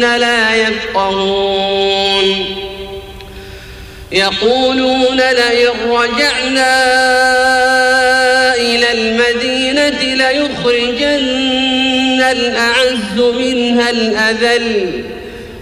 المنافقين لا يفقهون. يقولون لئن رجعنا إلى المدينة ليخرجن الأعز منها الأذل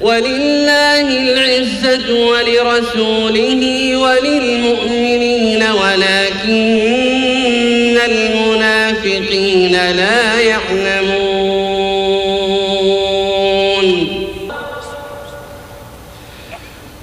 ولله العزة ولرسوله وللمؤمنين ولكن المنافقين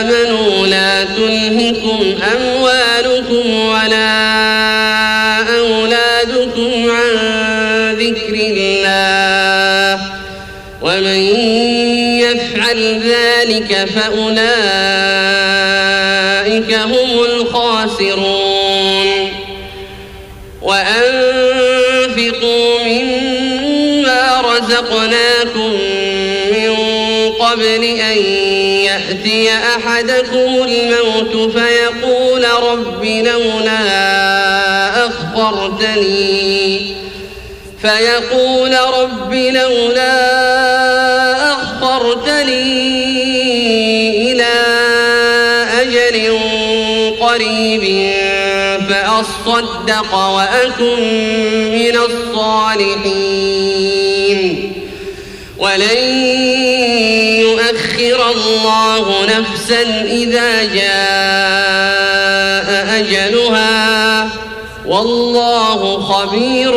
آمنوا لا تنهكم أموالكم ولا أولادكم عن ذكر الله ومن يفعل ذلك فأولئك هم الخاسرون وأنفقوا مما رزقناكم قبل أن يأتي أحدكم الموت فيقول رب لولا أخرتني فيقول رب لولا أخرتني إلى أجل قريب فأصدق وأكن من الصالحين. ولن يؤخر الله نفسا إذا جاء أجلها والله خبير